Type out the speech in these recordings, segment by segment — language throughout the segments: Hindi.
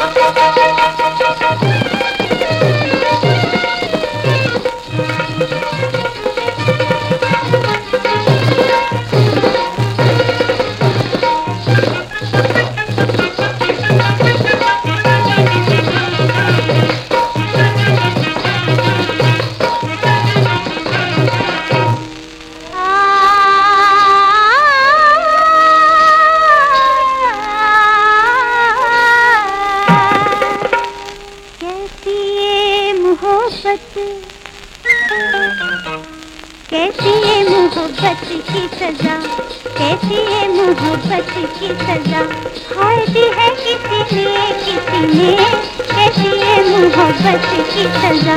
Thank you. कैसी है मोहब्बत की सजा? कैसी है मोहब्बत की सजा? हाय है किसी ने किसी ने। कैसी है मोहब्बत की सजा?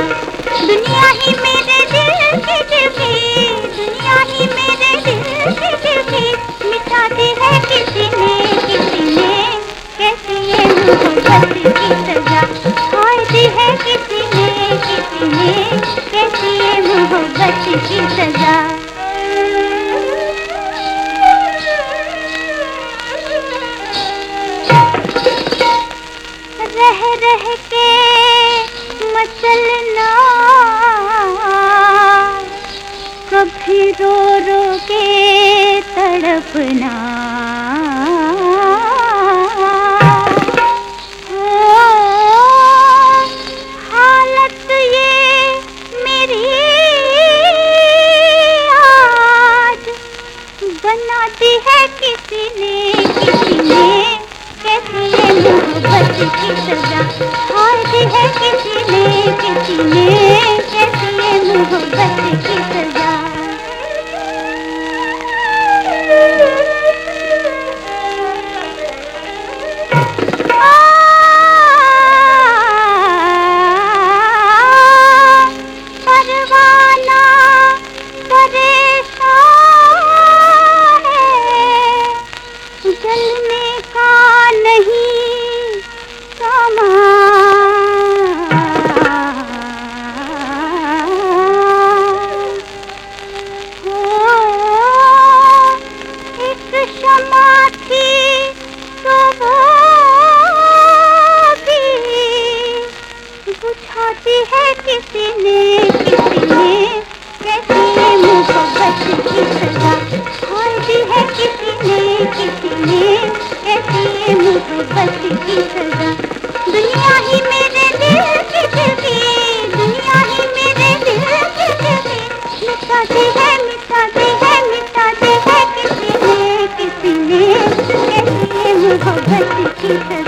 दुनिया ही मेरे रह रह के मचलना कभी रो रो के तड़पना। बुझाती है किसी ने किसी ने। कैसी है मोहब्बत की सजा। दी है किसी ने किसी ने। कैसी है मोहब्बत की सजा। दुनिया ही मेरे दिल की दिल दुनिया ही मेरे दिल की दिल मिटाती है मिटाती है मिटाती है किसी ने किसी ने। कैसी है मोहब्बत की सजा।